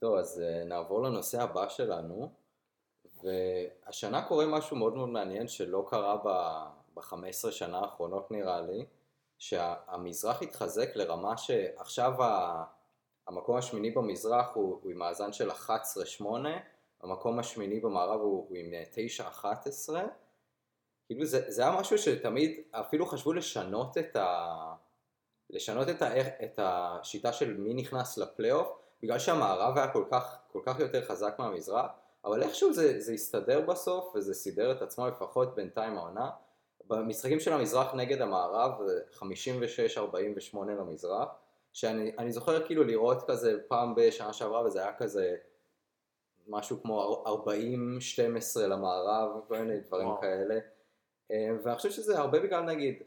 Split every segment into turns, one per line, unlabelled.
טוב, אז אה, נעבור לנושא הבא שלנו, והשנה קורה משהו מאוד מאוד מעניין שלא קרה ב-15 שנה האחרונות נראה לי, שהמזרח התחזק לרמה שעכשיו המקום השמיני במזרח הוא, הוא עם מאזן של 11-8, המקום השמיני במערב הוא, הוא עם 9-11, כאילו זה, זה היה משהו שתמיד אפילו חשבו לשנות את, ה, לשנות את, ה, את השיטה של מי נכנס לפלייאוף, בגלל שהמערב היה כל כך, כל כך יותר חזק מהמזרח, אבל איכשהו זה, זה הסתדר בסוף וזה סידר את עצמו לפחות בינתיים העונה. במשחקים של המזרח נגד המערב 56-48 למזרח, שאני זוכר כאילו לראות כזה פעם בשנה שעברה וזה היה כזה משהו כמו 40-12 למערב, כל מיני דברים וואו. כאלה. אה, ואני חושב שזה הרבה בגלל נגיד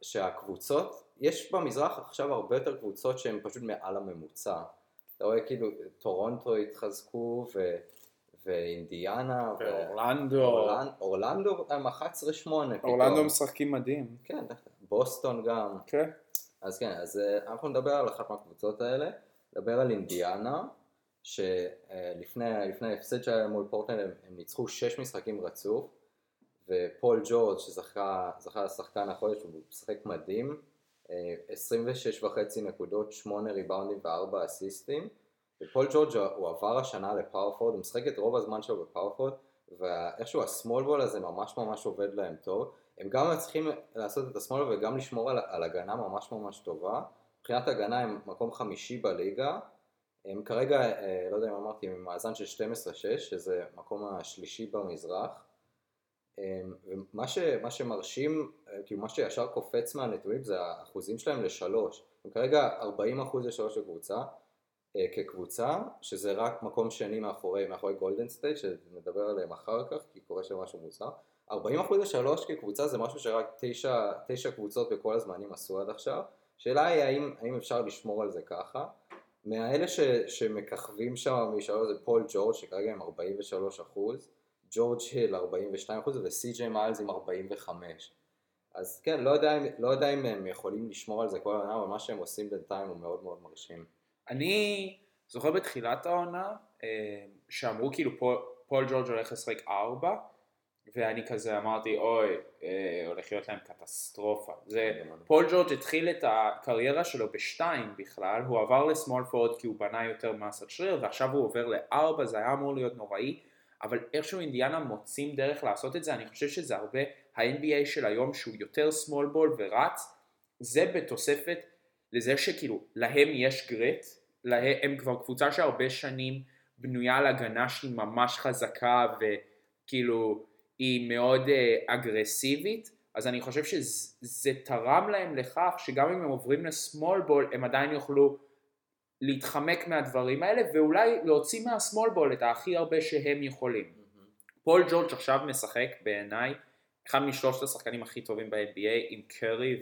שהקבוצות, יש במזרח עכשיו הרבה יותר קבוצות שהן פשוט מעל הממוצע. אתה רואה כאילו טורונטו התחזקו ו... ואינדיאנה
ואורלנדו.
אורלנ... אורלנדו הם 11-8
אורלנדו משחקים מדהים.
כן, בוסטון גם.
כן.
אז כן, אז אה, אנחנו נדבר על אחת מהקבוצות האלה. נדבר על אינדיאנה שלפני ההפסד שהיה מול פורטלנד הם, הם ניצחו 6 משחקים רצוף ופול ג'ורג' שזכה לשחקן החודש הוא משחק מדהים 26 אה, וחצי נקודות, 8 ריבאונדים ו-4 אסיסטים. ופול ג'ורג' הוא עבר השנה לפאורפורד, הוא משחק את רוב הזמן שלו בפאורפורד ואיכשהו הסמול בול הזה ממש ממש עובד להם טוב. הם גם צריכים לעשות את הסמול וגם לשמור על, על הגנה ממש ממש טובה. מבחינת הגנה הם מקום חמישי בליגה. הם כרגע, אה, לא יודע אם אמרתי, עם מאזן של 12-6 שזה מקום השלישי במזרח ומה ש, שמרשים, אה, כאילו מה שישר קופץ מהנתונים זה האחוזים שלהם לשלוש. הם כרגע 40 אחוז לשלוש לקבוצה, אה, כקבוצה, שזה רק מקום שני מאחורי, מאחורי גולדן סטייט, שנדבר עליהם אחר כך, כי קורה שם משהו מוזר. 40 אחוז לשלוש כקבוצה זה משהו שרק תשע, תשע קבוצות בכל הזמנים עשו עד עכשיו. השאלה היא האם, האם אפשר לשמור על זה ככה. מהאלה ש, שמככבים שם משלוש זה פול ג'ורג' שכרגע הם 43 אחוז. ג'ורג' היל 42% וסי.ג'יי מיילס עם 45. אז כן, לא יודע, לא יודע אם הם יכולים לשמור על זה כל העונה, אבל מה שהם עושים בינתיים הוא מאוד מאוד מרשים.
אני זוכר בתחילת העונה, אה, שאמרו כאילו פול, פול ג'ורג' הולך לשחק 4, ואני כזה אמרתי, אוי, אה, הולך להיות להם קטסטרופה. זה, פול ג'ורג' התחיל את הקריירה שלו בשתיים בכלל, הוא עבר לסמול פורד כי הוא בנה יותר מסת שריר, ועכשיו הוא עובר לארבע, זה היה אמור להיות נוראי. אבל איכשהו אינדיאנה מוצאים דרך לעשות את זה, אני חושב שזה הרבה ה-NBA של היום שהוא יותר small ball ורץ, זה בתוספת לזה שכאילו להם יש גרט, לה, הם כבר קבוצה שהרבה שנים בנויה על הגנה שהיא ממש חזקה וכאילו היא מאוד אה, אגרסיבית, אז אני חושב שזה תרם להם לכך שגם אם הם עוברים ל small ball הם עדיין יוכלו להתחמק מהדברים האלה ואולי להוציא מה small ball את הכי הרבה שהם יכולים. Mm-hmm. פול ג'ורג' עכשיו משחק בעיניי אחד משלושת השחקנים הכי טובים ב-NBA עם קרי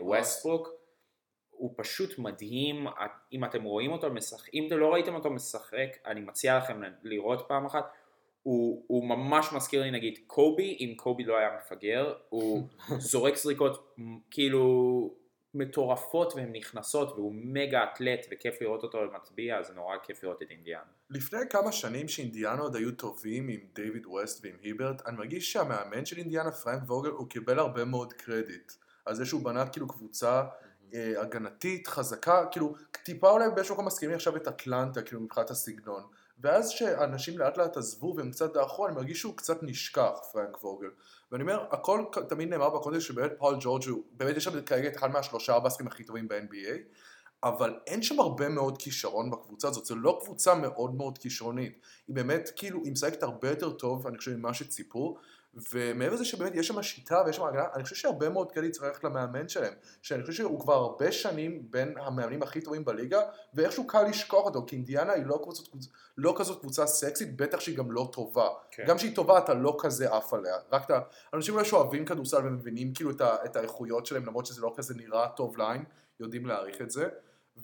וווסטברוק. אה, הוא פשוט מדהים, אם אתם רואים אותו משחק, אם אתם לא ראיתם אותו משחק, אני מציע לכם לראות פעם אחת, הוא, הוא ממש מזכיר לי נגיד קובי, אם קובי לא היה מפגר, הוא זורק זריקות כאילו מטורפות והן נכנסות והוא מגה אתלט וכיף לראות אותו במצביע אז נורא כיף לראות את אינדיאנה.
לפני כמה שנים שאינדיאנה עוד היו טובים עם דיוויד ווסט ועם היברט אני מרגיש שהמאמן של אינדיאנה פרנק ווגל הוא קיבל הרבה מאוד קרדיט. על זה שהוא בנה כאילו קבוצה אה, הגנתית חזקה כאילו טיפה אולי באיזשהו מקום מסכימים עכשיו את אטלנטה כאילו מבחינת הסגנון ואז שאנשים לאט לאט עזבו והם קצת דעכו אני מרגיש שהוא קצת נשכח פרנק ווגל ואני אומר, הכל תמיד נאמר בקונטקסט שבאמת פול ג'ורג' הוא, באמת יש שם כרגע את אחד מהשלושה הבאסקים הכי טובים ב-NBA, אבל אין שם הרבה מאוד כישרון בקבוצה הזאת, זו לא קבוצה מאוד מאוד כישרונית, היא באמת כאילו, היא משחקת הרבה יותר טוב, אני חושב, ממה שציפו, ומעבר לזה שבאמת יש שם שיטה ויש שם הגנה, אני חושב שהרבה מאוד קרדיט צריך ללכת למאמן שלהם, שאני חושב שהוא כבר הרבה שנים בין המאמנים הכי טובים בליגה, ואיכשהו קל לשכוח אותו, כי אינדיאנה היא לא, קבוצות, לא כזאת קבוצה סקסית, בטח שהיא גם לא טובה. כן. גם כשהיא טובה אתה לא כזה עף עליה, רק אתה, אנשים אולי שאוהבים כדורסל ומבינים כאילו את, ה, את האיכויות שלהם, למרות שזה לא כזה נראה טוב ליין, יודעים להעריך את זה,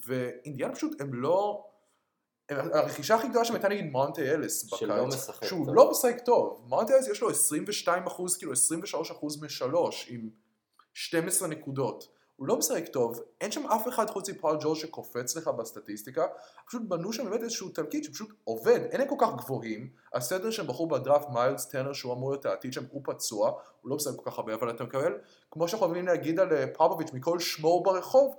ואינדיאנה פשוט הם לא... הרכישה הכי גדולה שהייתה נגיד מונטי אלס בקיץ, שהוא טוב. לא משחק טוב, מונטי אלס יש לו 22 אחוז, כאילו 23 אחוז משלוש, עם 12 נקודות. הוא לא משחק טוב, אין שם אף אחד חוץ מפול ג'ורג' שקופץ לך בסטטיסטיקה, פשוט בנו שם באמת איזשהו תלכיד שפשוט עובד, אין להם כל כך גבוהים, הסנטר שהם בחרו בדראפט מיילס טרנר שהוא אמור להיות העתיד שם, הוא פצוע, הוא לא משחק כל כך הרבה, אבל אתה מקבל, כמו שאנחנו אוהבים להגיד על אה, פאפוביץ', מכל שמוק ברחוב,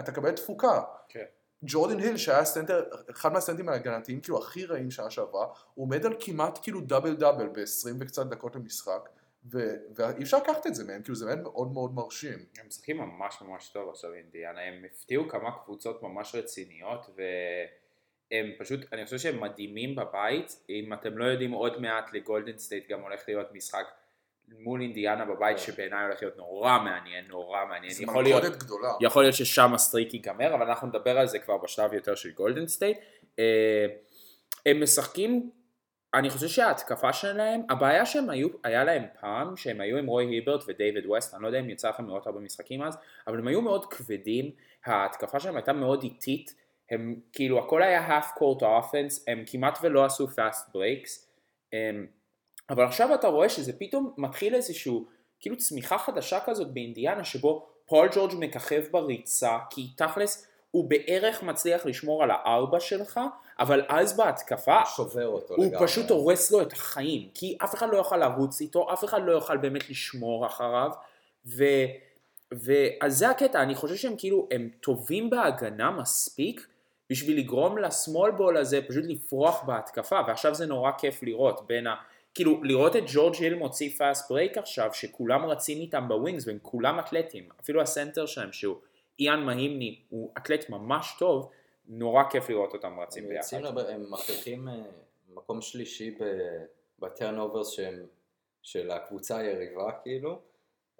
אתה מקבל תפוקה.
כן.
ג'ורדן היל שהיה סנטר, אחד מהסנטרים ההגנתיים כאילו הכי רעים שנה שעברה, הוא עומד על כמעט כאילו double double ב-20 וקצת דקות למשחק, ואי אפשר לקחת את זה מהם, כאילו זה באמת מאוד מאוד מרשים.
הם משחקים ממש ממש טוב עכשיו אינדיאנה, הם הפתיעו כמה קבוצות ממש רציניות והם פשוט, אני חושב שהם מדהימים בבית, אם אתם לא יודעים עוד מעט לגולדן סטייט גם הולך להיות משחק מול אינדיאנה בבית
כן.
שבעיניי הולך להיות נורא מעניין, נורא מעניין,
זה
יכול להיות,
גדולה.
יכול להיות ששם ה streak ייגמר, אבל אנחנו נדבר על זה כבר בשלב יותר של גולדן סטייט. אה, הם משחקים, אני חושב שההתקפה שלהם, הבעיה שהם היו, היה להם פעם, שהם היו עם רוי היברט ודייוויד ווסט, אני לא יודע אם יצא לכם לראות הרבה משחקים אז, אבל הם היו מאוד כבדים, ההתקפה שלהם הייתה מאוד איטית, הם כאילו הכל היה half court offense, הם כמעט ולא עשו fast breaks, הם, אבל עכשיו אתה רואה שזה פתאום מתחיל איזשהו, כאילו צמיחה חדשה כזאת באינדיאנה, שבו פול ג'ורג' מככב בריצה, כי תכלס הוא בערך מצליח לשמור על הארבע שלך, אבל אז בהתקפה
שובר אותו
הוא
לגמרי.
פשוט הורס לו את החיים, כי אף אחד לא יוכל לרוץ איתו, אף אחד לא יוכל באמת לשמור אחריו, ו... ואז זה הקטע, אני חושב שהם כאילו, הם טובים בהגנה מספיק בשביל לגרום ל small ball הזה פשוט לפרוח בהתקפה, ועכשיו זה נורא כיף לראות בין ה... כאילו, לראות את ג'ורג' היל מוציא fast break עכשיו, שכולם רצים איתם ב wings והם כולם אתלטים, אפילו הסנטר שלהם שהוא איאן מהינמי, הוא אתלט ממש טוב, נורא כיף לראות אותם רצים ביחד.
הם מחליטים אה, מקום שלישי ב turnovers שהם של הקבוצה היריבה כאילו,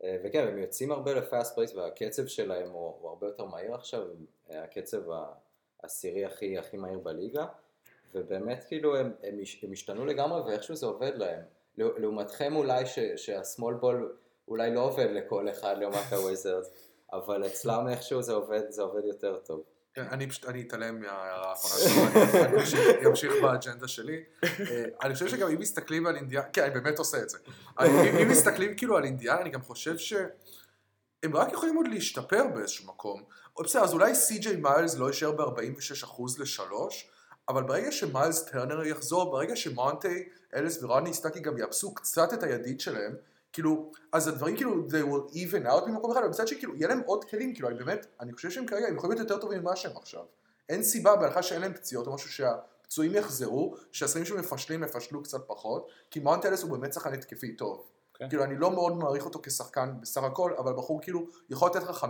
אה, וכן, הם יוצאים הרבה ל fast breaks והקצב שלהם הוא, הוא הרבה יותר מהיר עכשיו, הקצב העשירי הכי, הכי מהיר בליגה, ובאמת כאילו הם, הם, הם השתנו לגמרי ואיכשהו זה עובד להם. לעו- לעומתכם אולי ש, שה small ball אולי לא עובד לכל אחד לעומת הוויזרד, אבל אצלם איכשהו זה עובד, זה עובד יותר טוב.
כן, אני פשוט, אני אתעלם מההערה האחרונה שלך, אני- אמשיך- באג'נדה שלי. אה, אני חושב שגם אם מסתכלים על אינדיאנה, כן, אני באמת עושה את זה. אם מסתכלים כאילו על אינדיאנה, אני גם חושב שהם רק יכולים עוד להשתפר באיזשהו מקום. בסדר, אז אולי סי.ג'יי מיילס לא יישאר ב-46% לשלוש, אבל ברגע שמיילס טרנר יחזור, ברגע שמונטי, אליס ורודני סטאקי גם יאפסו קצת את היד שלהם, כאילו, אז הדברים כאילו, they will even out ממקום אחד, אבל מצד שכאילו, יהיה להם עוד כלים, כאילו, אני באמת, אני חושב שהם כרגע, הם יכולים להיות יותר טובים ממה שהם עכשיו. אין סיבה, בהנחה שאין להם פציעות או משהו שהפצועים יחזרו, שהשחקנים שמפשלים יפשלו קצת פחות, כי מונטי אליס הוא באמת שחקן התקפי טוב.
כן.
כאילו, אני לא מאוד מעריך אותו כשחקן בסך הכל, אבל בחור כאילו, יכול לתת לך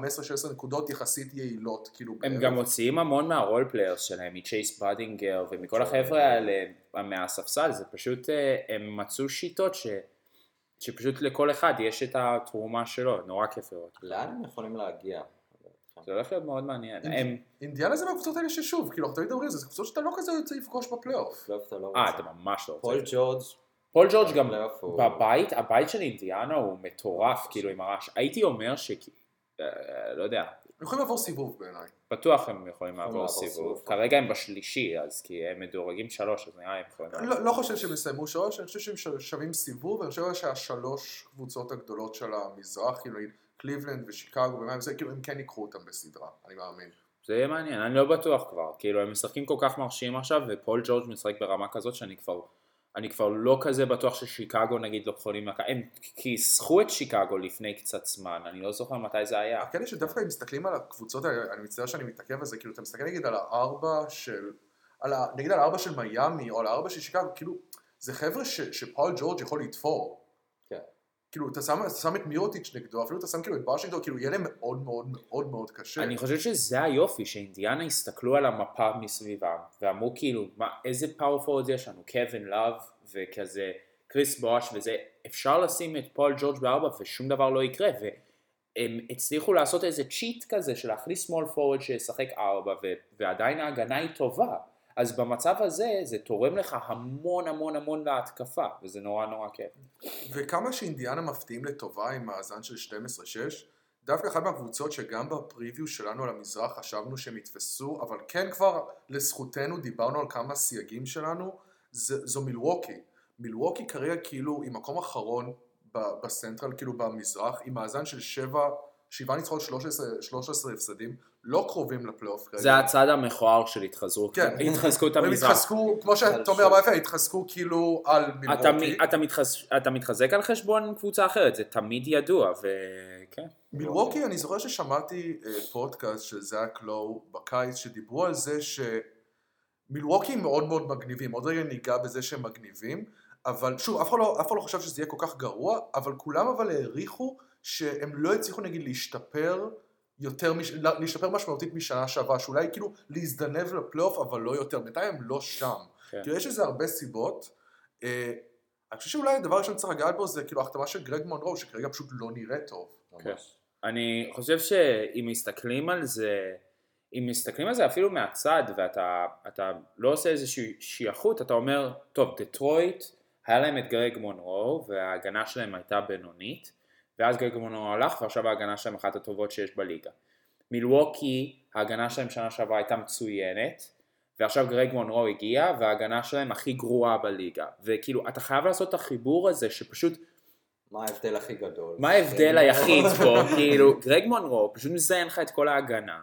15-16 נקודות יחסית יעילות, כאילו.
הם
באמת.
גם מוציאים המון מה role players שלהם, מצ'ייס בדינגר ומכל החבר'ה האלה מהספסל, זה פשוט, אה, הם מצאו שיטות ש, שפשוט לכל אחד יש את התרומה שלו, נורא כיף לראות.
לאן הם יכולים להגיע?
זה הולך להיות מאוד מעניין.
אינדיאנה זה מהקבוצות האלה ששוב, כאילו, אנחנו תמיד אומרים, זה קבוצות שאתה לא כזה יוצא לפגוש בפלייאוף.
פלייאוף אתה לא
אה. אתה ממש לא
פול
רוצה.
ג'ורג'
פול ג'ורג' גם
הוא-
בבית, הבית של אינדיאנה הוא מטורף, כאילו עם הרעש. הייתי אומר ש... אה, לא יודע,
הם יכולים לעבור סיבוב בעיניי.
בטוח הם יכולים לעבור סיבוב. כרגע הם בשלישי, אז כי הם מדורגים שלוש, אז נראה לי הם יכולים...
לא, לא חושב שהם יסיימו שלוש, אני חושב שהם שווים סיבוב, אני חושב שהשלוש קבוצות הגדולות של המזרח, כאילו נגיד קליבלנד ושיקגו כאילו הם כן ייקחו אותם בסדרה, אני מאמין.
זה יהיה מעניין, אני לא בטוח כבר, כאילו הם משחקים כל כך מרשים עכשיו ופול ג'ורג' משחק ברמה כזאת שאני כבר, אני כבר לא כזה בטוח ששיקגו נגיד לא יכולים לקחת, הם כיסחו את שיקגו לפני קצת זמן, אני לא זוכר מתי זה היה.
הכאלה שדווקא אם מסתכלים על הקבוצות אני מצטער שאני מתעכב על זה, כאילו אתה מסתכל נגיד על הארבע של, על ה, נגיד על הארבע של מיאמי או על הארבע של שיקגו, כאילו זה חבר'ה ש, שפול ג'ורג' יכול לתפור. כאילו אתה שם, אתה שם את מירוטיץ' נגדו, אפילו אתה שם כאילו את ברשינגטון, כאילו יהיה להם מאוד מאוד מאוד מאוד קשה.
אני חושב שזה היופי, שאינדיאנה הסתכלו על המפה מסביבם ואמרו כאילו, מה, איזה power forward יש לנו, קווין לאב וכזה קריס בוש וזה, אפשר לשים את פול ג'ורג' בארבע ושום דבר לא יקרה והם הצליחו לעשות איזה cheat כזה של להכניס small forward שישחק ארבע ו- ועדיין ההגנה היא טובה אז במצב הזה זה תורם לך המון המון המון להתקפה וזה נורא נורא כיף.
וכמה שאינדיאנה מפתיעים לטובה עם מאזן של 12-6, דווקא אחת מהקבוצות שגם בפריוויו שלנו על המזרח חשבנו שהם יתפסו, אבל כן כבר לזכותנו דיברנו על כמה סייגים שלנו, זה, זו מילווקי. מילווקי כרגע כאילו עם מקום אחרון בסנטרל, כאילו במזרח, עם מאזן של שבעה ניצחונות 13, 13 הפסדים, לא קרובים לפלייאוף כרגע.
זה הצד המכוער של התחזרות.
כן.
התחזקות
הם
המזרח.
התחזקו, כמו שתומר אמר יפה, התחזקו כאילו על מילווקי.
אתה, מתחז... אתה מתחזק על חשבון קבוצה אחרת, זה תמיד ידוע, וכן.
מילווקי, אני זוכר ששמעתי אה, פודקאסט של זאק לואו בקיץ, שדיברו על זה שמילווקי מאוד מאוד מגניבים, עוד רגע ניגע בזה שהם מגניבים, אבל שוב, אף אחד, לא, אף אחד לא חשב שזה יהיה כל כך גרוע, אבל כולם אבל העריכו שהם לא הצליחו נגיד להשתפר יותר, מש... להשתפר משמעותית משנה שעברה, שאולי כאילו להזדנב לפלייאוף, אבל לא יותר, בינתיים הם לא שם.
כן.
כאילו יש לזה הרבה סיבות. אה, אני חושב שאולי הדבר הראשון שצריך לגעת בו זה כאילו החתמה של גרג מונרו, שכרגע פשוט לא נראה טוב.
ממש.
אני חושב שאם מסתכלים על זה, אם מסתכלים על זה אפילו מהצד ואתה אתה לא עושה איזושהי שייכות, אתה אומר, טוב, דטרויט, היה להם את גרג מונרו וההגנה שלהם הייתה בינונית, ואז גרג מונרו הלך ועכשיו ההגנה שלהם אחת הטובות שיש בליגה. מילווקי, ההגנה שלהם שנה שעברה הייתה מצוינת, ועכשיו גרג מונרו הגיע וההגנה שלהם הכי גרועה בליגה. וכאילו, אתה חייב לעשות את החיבור הזה שפשוט
מה ההבדל הכי גדול?
מה ההבדל היחיד פה? כאילו, גרג מונרו פשוט מזיין לך את כל ההגנה.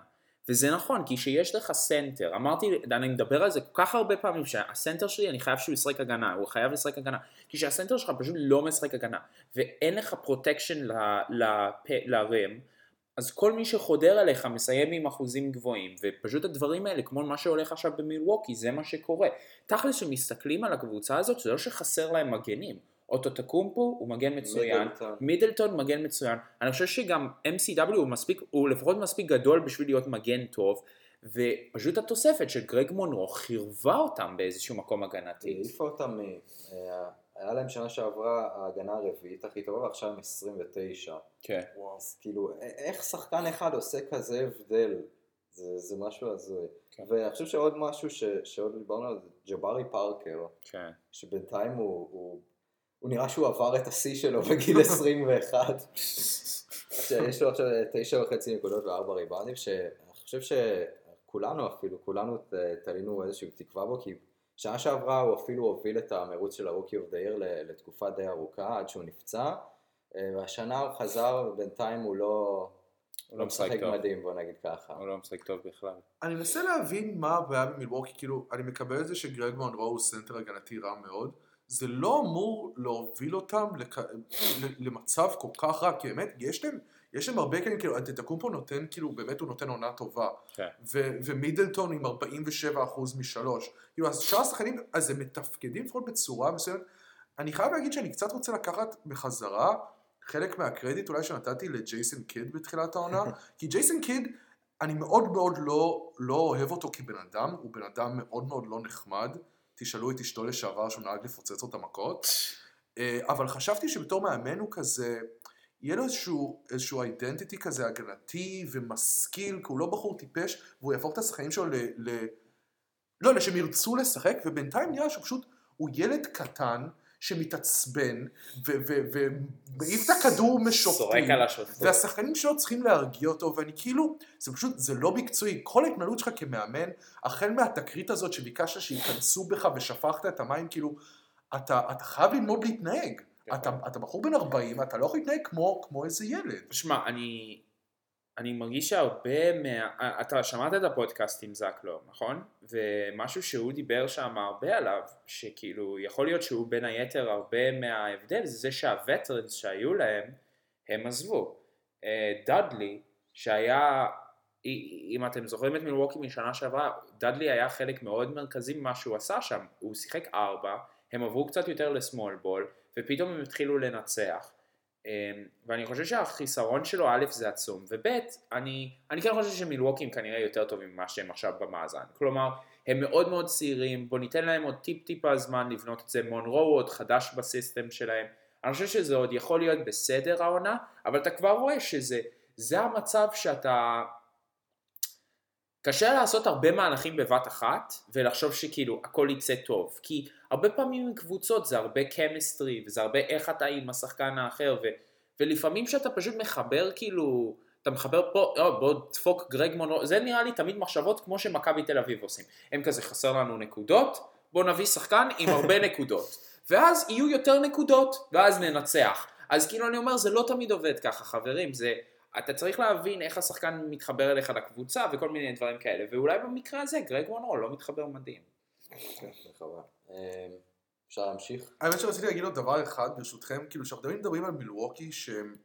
וזה נכון, כי שיש לך סנטר, אמרתי, אני מדבר על זה כל כך הרבה פעמים, שהסנטר שלי, אני חייב שהוא ישחק הגנה, הוא חייב לשחק הגנה, כי שהסנטר שלך פשוט לא משחק הגנה, ואין לך protection ל-rim, אז כל מי שחודר אליך מסיים עם אחוזים גבוהים, ופשוט הדברים האלה, כמו מה שהולך עכשיו במילווקי, זה מה שקורה. תכל'ס שמסתכלים על הקבוצה הזאת, זה לא שחסר להם מגנים. אנטטקומפו הוא מגן מצוין,
מידלטון.
מידלטון מגן מצוין, אני חושב שגם MCW הוא מספיק, הוא לפחות מספיק גדול בשביל להיות מגן טוב, ופשוט התוספת של גרג מונרו חירבה אותם באיזשהו מקום הגנתי.
העיפה אותם, מ- אה, היה להם שנה שעברה ההגנה הרביעית הכי טובה ועכשיו הם 29.
כן.
אז כאילו, איך שחקן אחד עושה כזה הבדל? זה, זה משהו הזוי.
כן.
ואני חושב שעוד משהו ש, שעוד דיברנו עליו זה ג'בארי פארקר,
כן.
שבינתיים הוא, הוא, הוא נראה שהוא עבר את השיא שלו בגיל 21. יש לו עכשיו תשע וחצי נקודות וארבע ריבאנדים, שאני חושב שכולנו אפילו, כולנו תלינו איזושהי תקווה בו, כי שנה שעברה הוא אפילו הוביל את המרוץ של ה rookie of the year לתקופה די ארוכה, עד שהוא נפצע, אה, והשנה הוא חזר ובינתיים הוא לא...
הוא לא משחק טוב.
מדהים, בוא נגיד ככה.
הוא לא משחק טוב בכלל.
אני מנסה להבין מה הבעיה במילווקי, כאילו, אני מקבל את זה שגרג מונרו הוא סנטר הגנתי רע מאוד, זה לא אמור להוביל אותם לק... למצב כל כך רע, כי באמת, יש להם, יש להם הרבה כאלה, כאילו, אנטטקומפו נותן, כאילו, באמת הוא נותן עונה טובה,
כן.
ו- ומידלטון עם 47% משלוש, כאילו, אז שאר השחקנים, אז הם מתפקדים לפחות בצורה מסוימת, אני חייב להגיד שאני קצת רוצה לקחת בחזרה חלק מהקרדיט אולי שנתתי לג'ייסון קיד בתחילת העונה, כי ג'ייסון קיד, אני מאוד מאוד לא, לא אוהב אותו כבן אדם, הוא בן אדם מאוד מאוד לא נחמד, תשאלו את אשתו לשעבר שהוא נהג לפוצץ אותה מכות, אה, אבל חשבתי שבתור מאמן הוא כזה, יהיה לו איזשהו, איזשהו אידנטיטי כזה הגנתי ומשכיל, כי הוא לא בחור טיפש, והוא יהפוך את השחקנים שלו ל... ל... לא, לא, שהם ירצו לשחק, ובינתיים נראה שהוא פשוט, הוא ילד קטן שמתעצבן, ומעיף את הכדור משופטים. והשחקנים שלו צריכים להרגיע אותו, ואני כאילו, זה פשוט, זה לא מקצועי. כל ההתנהלות שלך כמאמן, החל מהתקרית הזאת שביקשת שייכנסו בך ושפכת את המים, כאילו, אתה, אתה חייב ללמוד להתנהג. אתה, אתה בחור בן 40, אתה לא יכול להתנהג כמו, כמו איזה ילד.
שמע, אני, אני מרגיש שהרבה מה... אתה שמעת את הפודקאסט עם זקלו, נכון? ומשהו שהוא דיבר שם הרבה עליו, שכאילו, יכול להיות שהוא בין היתר הרבה מההבדל, זה זה שהווטרנס שהיו להם, הם עזבו. אה, דאדלי, שהיה, אם אתם זוכרים את מילווקי משנה שעברה, דאדלי היה חלק מאוד מרכזי ממה שהוא עשה שם. הוא שיחק ארבע, הם עברו קצת יותר לסמול בול, ופתאום הם התחילו לנצח. אמ, ואני חושב שהחיסרון שלו א' זה עצום, וב' אני, אני כן חושב שמילווקים כנראה יותר טובים ממה שהם עכשיו במאזן. כלומר, הם מאוד מאוד צעירים, בוא ניתן להם עוד טיפ טיפה זמן לבנות את זה, מונרו הוא עוד חדש בסיסטם שלהם. אני חושב שזה עוד יכול להיות בסדר העונה, אבל אתה כבר רואה שזה זה המצב שאתה... קשה לעשות הרבה מהלכים בבת אחת ולחשוב שכאילו הכל יצא טוב כי הרבה פעמים עם קבוצות זה הרבה chemistry וזה הרבה איך אתה עם השחקן האחר ו, ולפעמים שאתה פשוט מחבר כאילו אתה מחבר פה oh, בוא דפוק גרג מונו זה נראה לי תמיד מחשבות כמו שמכבי תל אביב עושים. הם כזה חסר לנו נקודות בוא נביא שחקן עם הרבה נקודות ואז יהיו יותר נקודות ואז ננצח. אז כאילו אני אומר זה לא תמיד עובד ככה חברים זה אתה צריך להבין איך השחקן מתחבר אליך לקבוצה וכל מיני דברים כאלה, ואולי במקרה הזה גרג מונרו לא מתחבר מדהים.
אה, אפשר להמשיך?
האמת שרציתי להגיד עוד דבר אחד, ברשותכם, כאילו שאנחנו תמיד מדברים על מילווקי שהם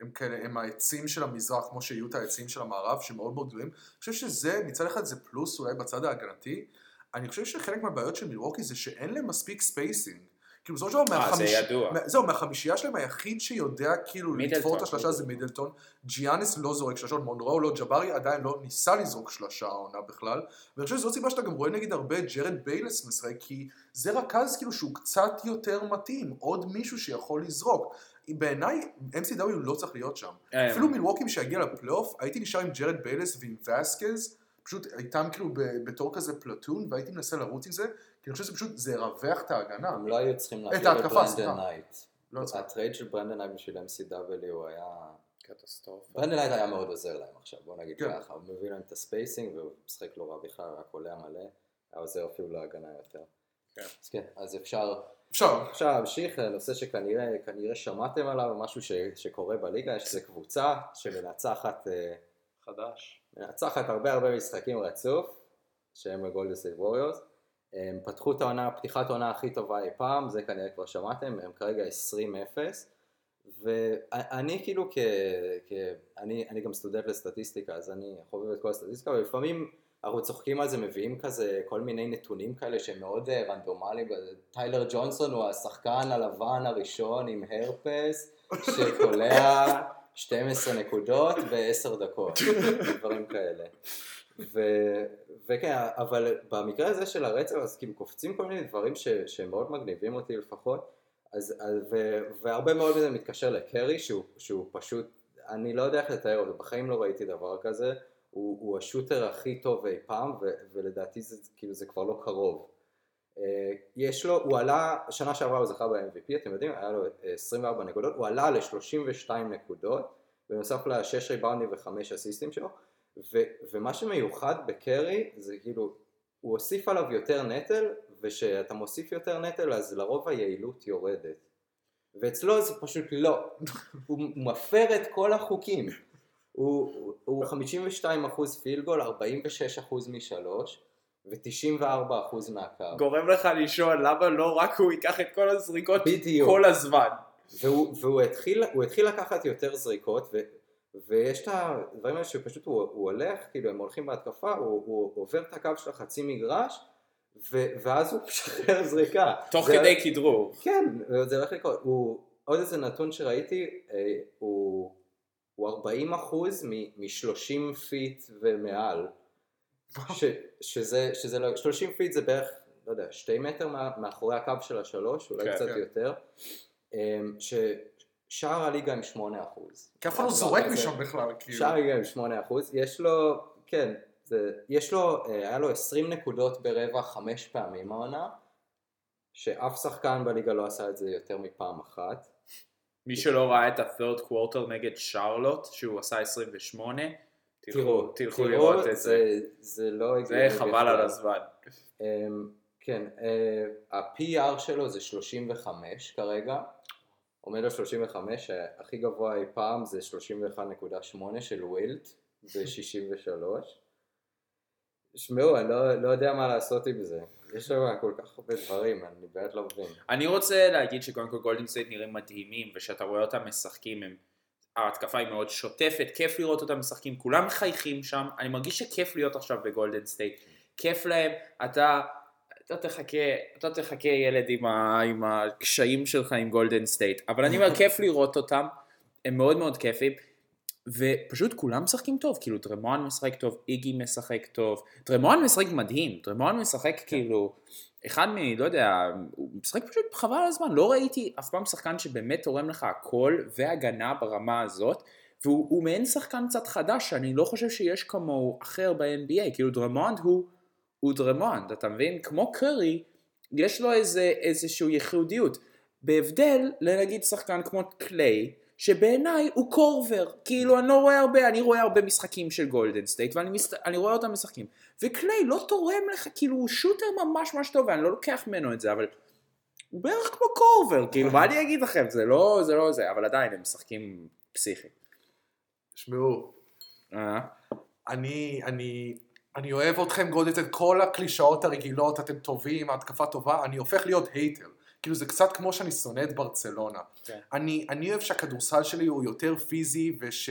הם כאלה, הם העצים של המזרח, כמו שיהיו את העצים של המערב, שהם מאוד מאוד גדולים. אני חושב שזה, מצד אחד זה פלוס אולי בצד ההגנתי, אני חושב שחלק מהבעיות של מילווקי זה שאין להם מספיק spacing. כאילו בסופו של דבר
אה,
מהחמיש... מה- זהו, מהחמישייה שלהם היחיד שיודע כאילו לתפור את השלושה זה מידלטון. ג'יאניס לא זורק שלשות, מונרו לא, ג'בארי עדיין לא ניסה לזרוק שלשה העונה בכלל. ואני חושב שזו סיבה שאתה גם רואה נגיד הרבה ג'רד בייליס משחק, כי זה רכז כאילו שהוא קצת יותר מתאים, עוד מישהו שיכול לזרוק. בעיניי MCW לא צריך להיות שם.
אה,
אפילו מילווקי שהגיע לפלייאוף, הייתי נשאר עם ג'רד בייליס ועם וסקז, פשוט איתם כאילו ב- בתור כזה platoon, והייתי מנסה לרוץ עם זה, כי אני חושב שזה פשוט, זה ירווח את ההגנה.
הם לא היו צריכים להביא את
ההתקפה, סליחה.
ברנדן נייט.
לא צריך.
ה trade של ברנדן נייט בשביל MCW היה...
קטסטרופה.
ברנדן נייט היה מאוד עוזר להם עכשיו, בוא נגיד
כן.
ככה. הוא מביא להם את ה spacing והוא משחק לא רע בכלל, רק עולה מלא. היה עוזר אפילו להגנה יותר.
כן.
אז כן, אז אפשר...
אפשר.
אפשר להמשיך לנושא שכנראה כנראה שמעתם עליו, משהו ש, שקורה בליגה, יש איזה קבוצה שמנצחת אה,
חדש.
מנצחת הרבה הרבה משחקים רצוף, שהם הגולדן סטייט ווריורס. הם פתחו את העונה, פתיחת העונה הכי טובה אי פעם, זה כנראה כבר שמעתם, הם כרגע 20-0. ואני כאילו כ... כ... אני, אני גם סטודנט לסטטיסטיקה, אז אני חובב את כל הסטטיסטיקה, ולפעמים אנחנו צוחקים על זה, מביאים כזה כל מיני נתונים כאלה שהם מאוד אה, רנדומליים, טיילר ג'ונסון הוא השחקן הלבן הראשון עם הרפס, שקולע 12 נקודות ב-10 דקות, דברים כאלה. ו, וכן, אבל במקרה הזה של הרצף, אז כאילו קופצים כל מיני דברים ש, שמאוד מגניבים אותי לפחות, אז, אז, ו, והרבה מאוד מזה מתקשר לקרי, שהוא, שהוא פשוט, אני לא יודע איך לתאר אותו, בחיים לא ראיתי דבר כזה, הוא, הוא השוטר הכי טוב אי פעם, ו, ולדעתי זה, כאילו, זה כבר לא קרוב. אה, יש לו, הוא עלה, שנה שעברה הוא זכה ב-MVP, אתם יודעים, היה לו אה, 24 נקודות, הוא עלה ל-32 נקודות, בנוסף לשש ריבאונדים וחמש אסיסטים שלו, ו, ומה שמיוחד בקרי זה כאילו, הוא הוסיף עליו יותר נטל, וכשאתה מוסיף יותר נטל אז לרוב היעילות יורדת. ואצלו זה פשוט לא, הוא מפר את כל החוקים. הוא- הוא 52% פילגול, 46% משלוש, ו-94% מהקו.
גורם לך לשאול למה לא רק הוא ייקח את כל הזריקות
בדיוק.
כל הזמן.
והוא, והוא התחיל, התחיל לקחת יותר זריקות, ו, ויש את הדברים האלה שפשוט הוא, הוא הולך, כאילו הם הולכים בהתקפה, הוא, הוא עובר את הקו של החצי מגרש, ו, ואז הוא משחרר זריקה.
תוך
זה-
כדי כדרור.
כן, זה הולך לקרות. הוא, עוד איזה נתון שראיתי, אה, הוא, הוא 40 אחוז מ-30 feet ומעל, ש, שזה, שזה לא, 30 feet זה בערך, לא יודע, שתי מטר מה, מאחורי הקו של השלוש, אולי
כן,
קצת
כן.
יותר, אמ, ששאר הליגה עם 8 אחוז.
כי אף אחד לא זורק משם בכלל, כאילו.
שאר הליגה עם 8 אחוז, יש לו, כן, זה, יש לו, אה, היה לו 20 נקודות ברבע חמש פעמים העונה, שאף שחקן בליגה לא עשה את זה יותר מפעם אחת.
מי שלא ראה את ה-third quarter נגד שרלוט, שהוא עשה 28, תלכו, תלכו לראות את זה.
זה לא
זה
הגיוני
חבל
בכלל.
על הזמן.
אמ, כן, אה, ה-PER שלו זה 35 כרגע, עומד על 35, הכי גבוה אי פעם זה 31.8 של ווילט ב-63. שמעו, אני לא, לא יודע מה לעשות עם זה. יש לו כל כך הרבה דברים, אני באמת לא מבין.
אני רוצה להגיד שקודם כל גולדן סטייט נראים מדהימים, ושאתה רואה אותם משחקים, הם... ההתקפה היא מאוד שוטפת, כיף לראות אותם משחקים, כולם מחייכים שם, אני מרגיש שכיף להיות עכשיו בגולדן סטייט, כיף להם, אתה, אתה תחכה, אתה תחכה ילד עם, ה, עם הקשיים שלך עם גולדן סטייט, אבל אני אומר כיף לראות אותם, הם מאוד מאוד כיפים, ופשוט כולם משחקים טוב, כאילו דריימונד משחק טוב, איגי משחק טוב, דריימונד משחק מדהים, דריימונד משחק כאילו, אחד מ... לא יודע, הוא משחק פשוט חבל על הזמן, לא ראיתי אף פעם שחקן שבאמת תורם לך הכל והגנה ברמה הזאת, והוא הוא מעין שחקן קצת חדש, שאני לא חושב שיש כמוהו אחר ב-NBA, כאילו דריימונד הוא, הוא דריימונד, אתה מבין? כמו קרי, יש לו איזה, איזושהי ייחודיות, בהבדל לנגיד שחקן כמו קליי, שבעיניי הוא קורבר, כאילו אני לא רואה הרבה, אני רואה הרבה משחקים של גולדן סטייט ואני. אני רואה אותם משחקים, וקליי לא תורם לך, כאילו הוא shooter ממש ממש טוב ואני לא לוקח ממנו את זה, אבל הוא בערך כמו קורבר, כאילו מה אני אגיד לכם, זה לא זה, לא זה אבל עדיין הם משחקים פסיכיים.
שמעו,
אה?
אני, אני, אני אוהב אתכם גולדן סטייט, כל הקלישאות הרגילות, אתם טובים, ההתקפה טובה, אני הופך להיות hater. כאילו זה קצת כמו שאני שונא את ברצלונה.
כן.
אני, אני אוהב שהכדורסל שלי הוא יותר פיזי וש...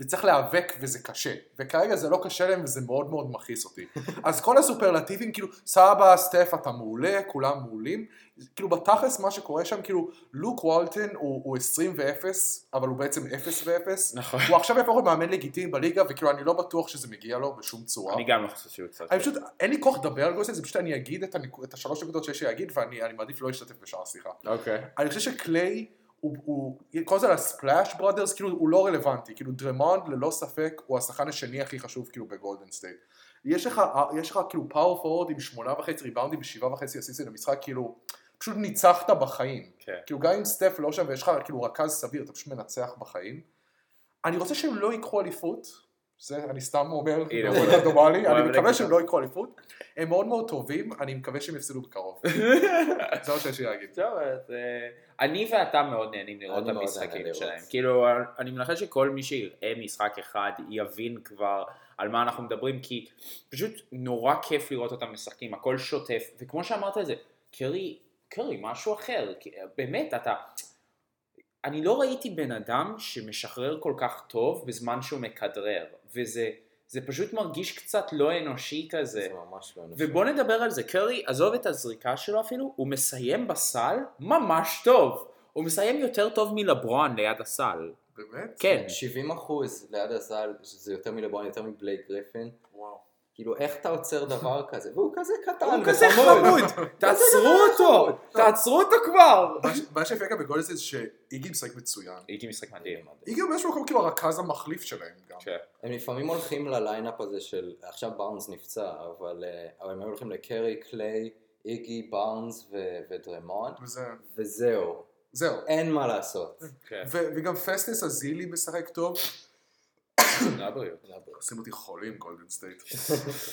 וצריך להיאבק וזה קשה. וכרגע זה לא קשה להם וזה מאוד מאוד מכעיס אותי. אז כל הסופרלטיבים, כאילו, סבבה, סטף, אתה מעולה, כולם מעולים. כאילו בתכלס מה שקורה שם, כאילו, לוק וולטון הוא, הוא 20 ו-0, אבל הוא בעצם 0 ו-0.
נכון.
הוא עכשיו יהפוך למאמן לגיטימי בליגה, וכאילו אני לא בטוח שזה מגיע לו בשום צורה.
אני גם לא חושב שהוא קצת...
אני פשוט, אין לי כוח לדבר על גולדן סטייט, זה פשוט אני אגיד את, הנק... את השלוש נקודות שיש לי להגיד, ואני אני מעדיף לא להשתתף בשאר השיחה.
אוקיי.
אני חושב שקליי, הוא, הוא, כל זה על ה Splash Brothers, כאילו הוא לא רלוונטי, כאילו דריימונד ללא ספק הוא השחקן השני הכי חשוב כאילו בגולדן סטייט. יש לך, יש לך כאילו power forward עם שמונה וחצי ריבאונדים ושבעה וחצי אסיסטים למשחק, כאילו, פשוט ניצחת בחיים.
כן.
כאילו גם אם סטף לא שם ויש לך כאילו רכז סביר, אתה פשוט מנצח בחיים. אני רוצה שהם לא ייקחו אליפות, זה אני סתם אומר, באופן רנדומלי, אני מקווה שהם לא ייקחו אליפות. הם מאוד מאוד טובים, אני מקווה שהם יפסדו בקרוב. זה מה שיש לי להגיד.
טוב, אז אה, אני ואתה מאוד נהנים לראות את המשחקים. שלהם. כאילו, אני מנחש שכל מי שיראה משחק אחד יבין כבר על מה אנחנו מדברים, כי פשוט נורא כיף לראות אותם משחקים, הכל שוטף, וכמו שאמרת את זה, קרי, קרי, משהו אחר, באמת, אתה... אני לא ראיתי בן אדם שמשחרר כל כך טוב בזמן שהוא מכדרר, וזה זה פשוט מרגיש קצת לא אנושי כזה.
זה ממש לא אנושי.
ובוא נדבר על זה, קרי, עזוב את הזריקה שלו אפילו, הוא מסיים בסל ממש טוב. הוא מסיים יותר טוב מלברון ליד הסל.
באמת?
כן.
70 אחוז ליד הסל, שזה יותר מלברון, יותר מבלייק גריפין. כאילו, איך אתה עוצר דבר כזה? והוא כזה קטן
הוא כזה. חמוד, תעצרו אותו, תעצרו אותו כבר.
מה שיפה גם בגולדן סטייט זה שאיגי משחק מצוין.
הייתי משחק מדהים.
איגי הוא באיזשהו מקום כאילו הרכז המחליף שלהם גם.
כן.
הם לפעמים הולכים ל lineup הזה של, עכשיו בארנס נפצע, אבל אה, הם היו הולכים לקרי, קליי, איגי, בארנס ו- ודריימונד,
וזה,
וזהו,
זהו.
אין מה לעשות.
כן,
ו- וגם פסטוס אזילי משחק טוב.
לבריאות.
עושים אותי חולים גולדן סטייט.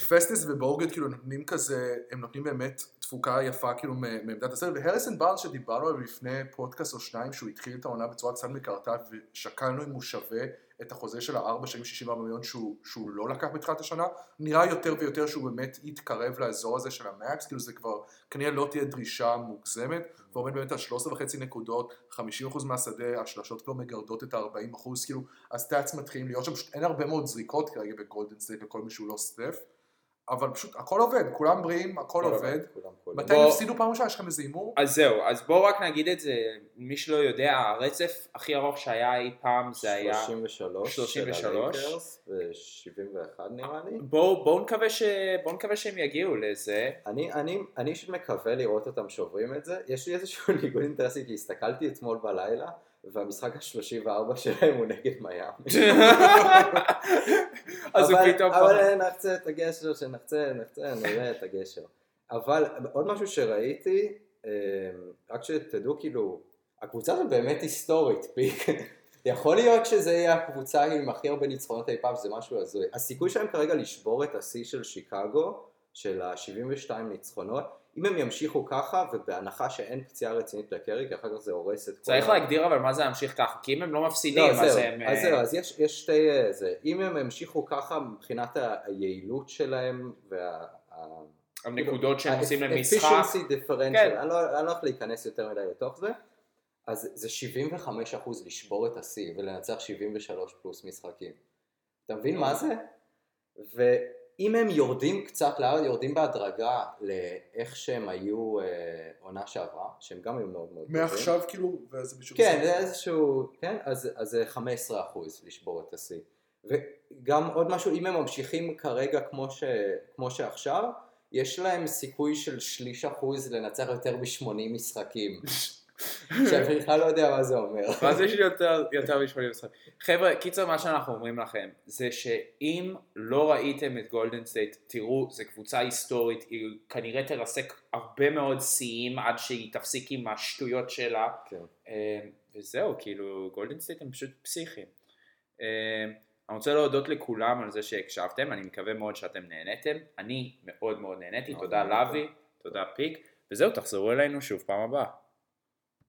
פסטוס ובוגוט כאילו נותנים כזה, הם נותנים באמת תפוקה יפה כאילו מעמדת הסנטר, והריסון בארנס שדיברנו עליו לפני פודקאסט או שניים שהוא התחיל את העונה בצורה קצת מקרטעת ושקלנו אם הוא שווה את החוזה של הארבע שנים 64 מיליון שהוא, שהוא לא לקח בתחילת השנה, נראה יותר ויותר שהוא באמת יתקרב לאזור הזה של ה max, כאילו זה כבר כנראה לא תהיה דרישה מוגזמת, ועומד באמת על 13 וחצי נקודות, 50% מהשדה, השלשות כבר מגרדות את ה-40 כאילו ה stats מתחילים להיות שם, פשוט אין הרבה מאוד זריקות כרגע בגולדן סטייט לכל מי שהוא לא סטף, אבל פשוט הכל עובד, כולם בריאים, הכל עובד. מתי הם הפסידו פעם ראשונה? יש לכם איזה הימור?
אז זהו, אז בואו רק נגיד את זה, מי שלא יודע, הרצף הכי ארוך שהיה אי פעם זה היה...
33
33.
של הלייקרס ו-71 נראה לי.
בואו נקווה, שהם יגיעו לזה.
אני, אני, אני אישית מקווה לראות אותם שוברים את זה. יש לי איזשהו ניגוד אינטרסי, כי הסתכלתי אתמול בלילה, והמשחק ה-34 שלהם הוא נגד מיאמי.
אז הוא
אבל-
פתאום...
אבל נחצה את הגשר, שנחצה, נחצה, נראה את הגשר. אבל עוד משהו שראיתי, אה, רק שתדעו כאילו, הקבוצה הזאת באמת היסטורית, פיק. יכול להיות שזה יהיה הקבוצה עם הכי הרבה ניצחונות אי פעם, זה משהו הזוי. הסיכוי שלהם כרגע לשבור את השיא של שיקגו, של ה-72 ניצחונות, אם הם ימשיכו ככה, ובהנחה שאין פציעה רצינית לקרי, כי אחר כך זה הורס את כל...
צריך
ה-
להגדיר אבל מה זה להמשיך ככה, כי אם הם לא מפסידים,
לא,
אז
זהו,
הם...
אז
אה,
זהו, אז יש, יש שתי, אה, זה, אם הם המשיכו ככה מבחינת היעילות שלהם וה...
הנקודות שהם עושים
ה-
למשחק,
efficiency differential,
כן.
אני לא אני לא הולך להיכנס יותר מדי לתוך זה, אז זה 75% לשבור את השיא ולנצח 73 פלוס משחקים. אתה מבין מה זה? ואם הם יורדים קצת לארץ, יורדים בהדרגה לאיך שהם היו אה, עונה שעברה, שהם גם היו מאוד מאוד טובים.
מעכשיו כאילו, וזה בדיוק...
כן, זה איזשהו, כן, אז זה 15 אחוז לשבור את השיא. וגם עוד משהו, אם הם ממשיכים כרגע כמו, ש, כמו שעכשיו, יש להם סיכוי של שליש אחוז לנצח יותר מ-80 משחקים. שאני בכלל לא יודע מה זה אומר.
יש לי יותר, יותר מ-80 משחקים. חבר'ה, קיצר מה שאנחנו אומרים לכם, זה שאם לא ראיתם את גולדן סטייט, תראו, זו קבוצה היסטורית, היא כנראה תרסק הרבה מאוד שיאים עד שהיא תפסיק עם השטויות שלה.
כן.
אה, וזהו, כאילו, גולדן סטייט הם פשוט פסיכיים. אה, אני רוצה להודות לכולם על זה שהקשבתם, אני מקווה מאוד שאתם נהניתם. אני מאוד מאוד נהניתי, תודה. לוי, תודה פיק, וזהו, תחזרו אלינו שוב פעם הבאה.